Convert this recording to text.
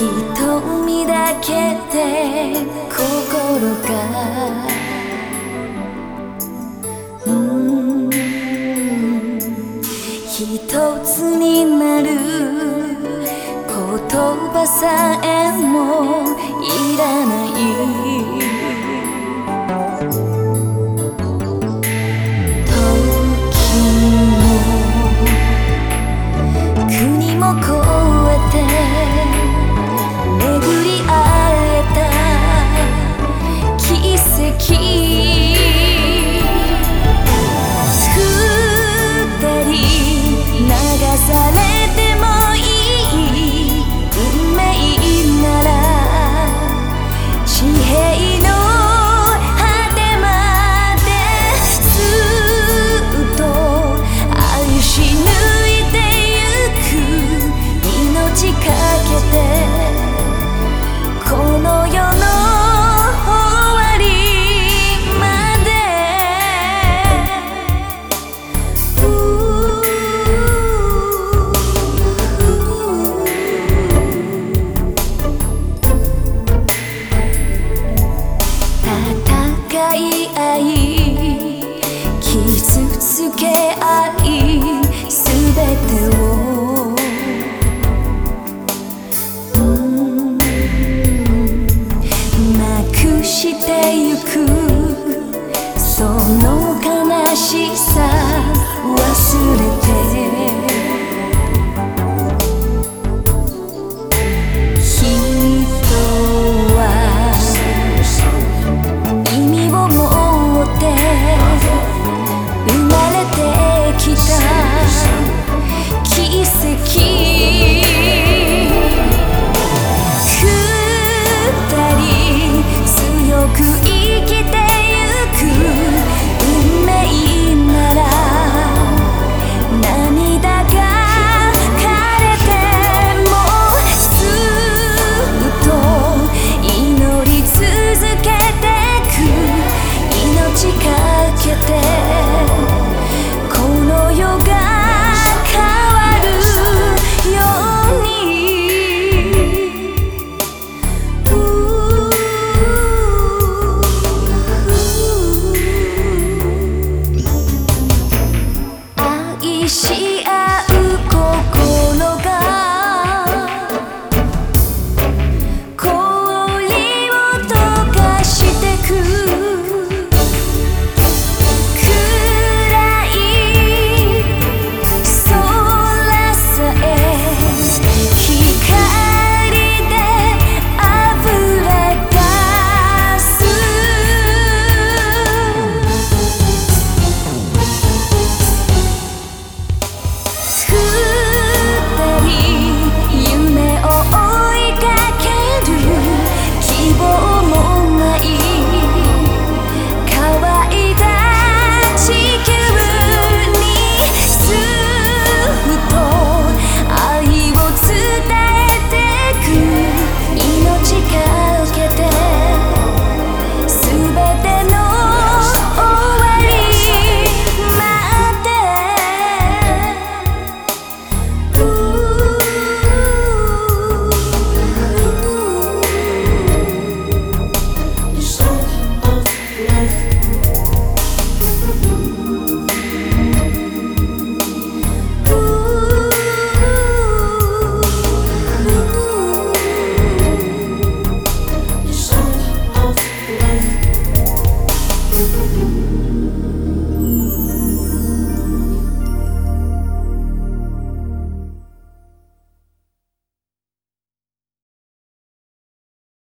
瞳だけで心が。うん。一つになる言葉さえもいらない。key. け合いすべてを。なくしてゆくその悲しさ忘れて。続けてく。命かけて。